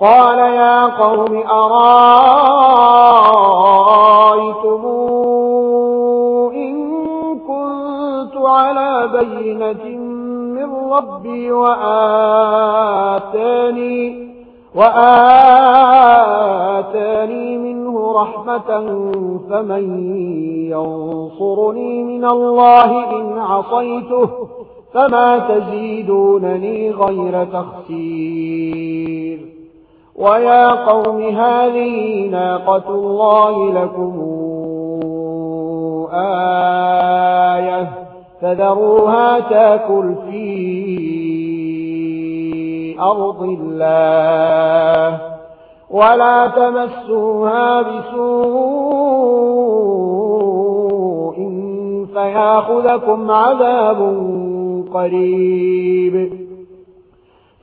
قال يا قوم أرأيتم إن كنت على بينة من ربي وآتاني وآتاني منه رحمة فمن ينصرني من الله إن عصيته فما تزيدونني غير تخسير ويا قوم هذه ناقة الله لكم آية فذروها تاكل في أرض الله ولا تمسوها بسوء فياخذكم عذاب قريب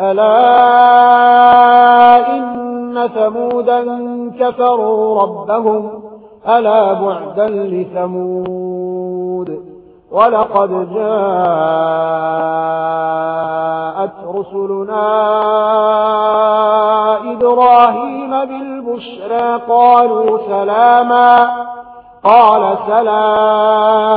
ألا إن ثمودا كفروا ربهم ألا بعدا لثمود ولقد جاءت رسلنا إبراهيم بالبشرى قالوا سلاما قال سلام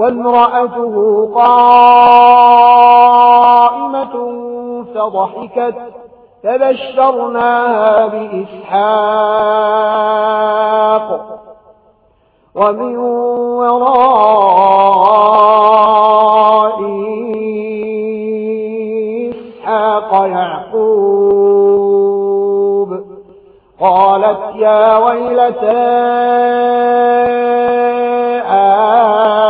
وامرأته قائمة فضحكت فبشرناها بإسحاق. ومن وراء إسحاق يعقوب قالت يا ويلتان آه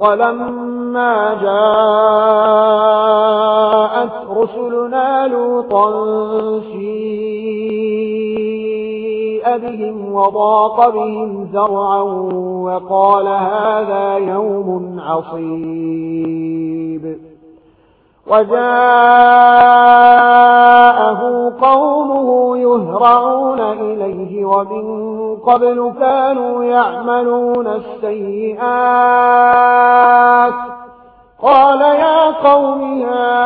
ولما جاءت رسلنا لوطا سِيءَ بهم وضاق بهم زرعا وقال هذا يوم عصيب. وجاءه قومه يهرعون إليه ومن قبل كانوا يعملون السيئات. قال يا قوم هؤلاء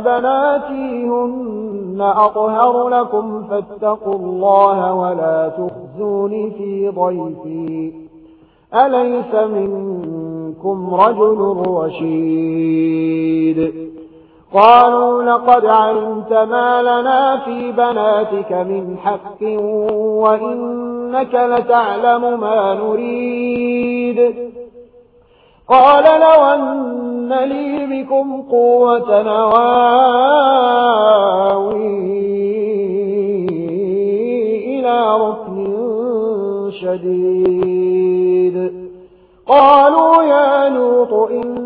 بناتي هن أطهر لكم فاتقوا الله ولا تخزوني في ضيفي. أليس منكم رجل رشيد؟ قالوا لقد علمت ما لنا في بناتك من حق وإنك لتعلم ما نريد. قال لو أن لي بكم قوة نواوي إلى ركن شديد. قالوا يا نوط إن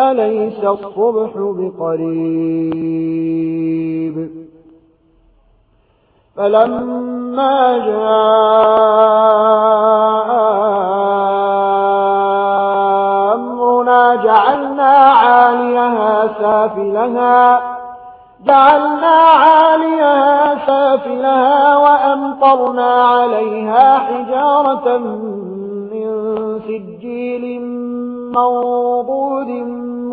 أليس الصبح بقريب؟ فلما جاء أمرنا جعلنا عاليها سافلها جعلنا عاليها سافلها وأمطرنا عليها حجارة من سجيل منضود